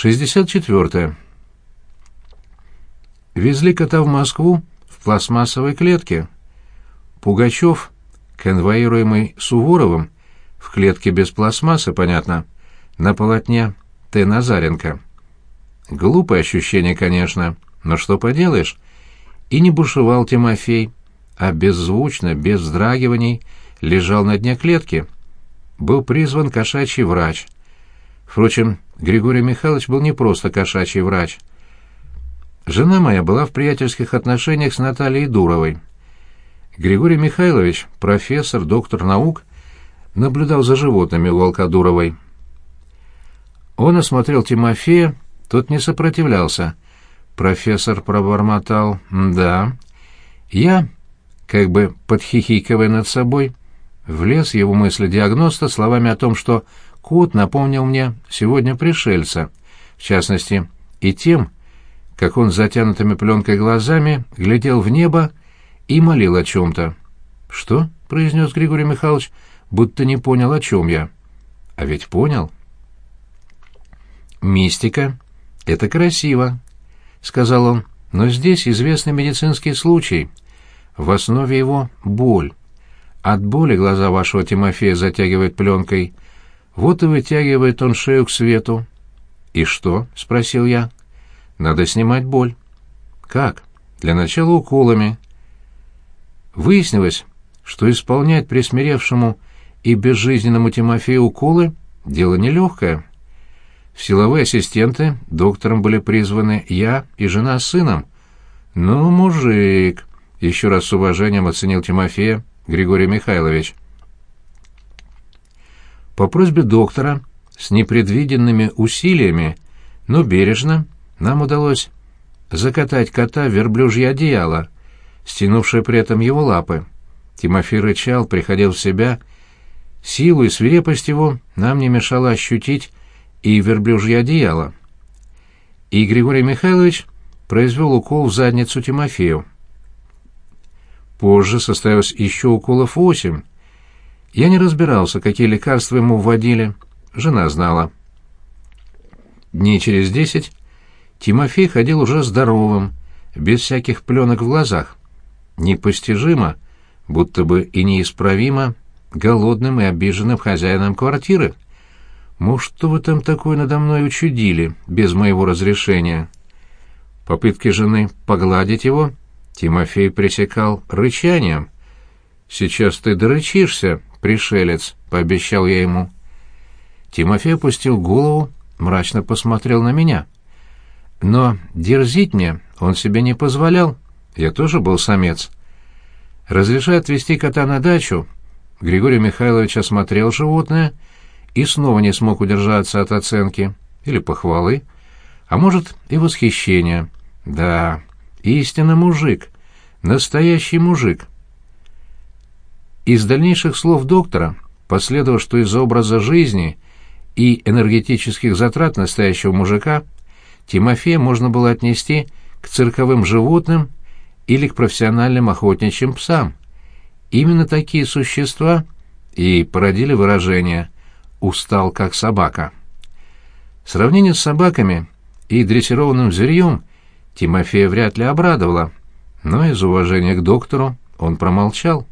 64. Везли кота в Москву в пластмассовой клетке. Пугачев, конвоируемый Суворовым, в клетке без пластмассы, понятно, на полотне Т. Назаренко. Глупое ощущение, конечно, но что поделаешь. И не бушевал Тимофей, а беззвучно, без вздрагиваний, лежал на дне клетки. Был призван кошачий врач. Впрочем, Григорий Михайлович был не просто кошачий врач. Жена моя была в приятельских отношениях с Натальей Дуровой. Григорий Михайлович, профессор, доктор наук, наблюдал за животными у Волкодуровой. Он осмотрел Тимофея, тот не сопротивлялся. Профессор пробормотал «да». Я, как бы подхихикивая над собой, влез в его мысли диагноста словами о том, что кот напомнил мне сегодня пришельца, в частности, и тем, как он с затянутыми пленкой глазами глядел в небо и молил о чем-то. «Что?» — произнес Григорий Михайлович, будто не понял, о чем я. «А ведь понял». «Мистика — это красиво», — сказал он, — «но здесь известный медицинский случай. В основе его боль. От боли глаза вашего Тимофея затягивает пленкой. Вот и вытягивает он шею к свету. «И что?» — спросил я. «Надо снимать боль». «Как?» «Для начала уколами». Выяснилось, что исполнять присмиревшему и безжизненному Тимофею уколы — дело нелегкое. В силовые ассистенты доктором были призваны я и жена с сыном. «Ну, мужик!» — еще раз с уважением оценил Тимофея Григорий Михайлович. По просьбе доктора, с непредвиденными усилиями, но бережно, нам удалось закатать кота в верблюжье одеяло, стянувшее при этом его лапы. Тимофей рычал, приходил в себя. Силу и свирепость его нам не мешало ощутить и верблюжье одеяло. И Григорий Михайлович произвел укол в задницу Тимофею. Позже состоялось еще уколов восемь. Я не разбирался, какие лекарства ему вводили. Жена знала. Дней через десять Тимофей ходил уже здоровым, без всяких пленок в глазах. Непостижимо, будто бы и неисправимо, голодным и обиженным хозяином квартиры. Может, что вы там такое надо мной учудили, без моего разрешения? Попытки жены погладить его Тимофей пресекал рычанием. «Сейчас ты дорычишься, пришелец», — пообещал я ему. Тимофей опустил голову, мрачно посмотрел на меня. Но дерзить мне он себе не позволял, я тоже был самец. Разрешая отвезти кота на дачу, Григорий Михайлович осмотрел животное и снова не смог удержаться от оценки или похвалы, а может и восхищения. Да, истинно мужик, настоящий мужик. Из дальнейших слов доктора последовало, что из-за образа жизни и энергетических затрат настоящего мужика Тимофея можно было отнести к цирковым животным или к профессиональным охотничьим псам. Именно такие существа и породили выражение «устал как собака». Сравнение с собаками и дрессированным зверьем Тимофея вряд ли обрадовало, но из уважения к доктору он промолчал.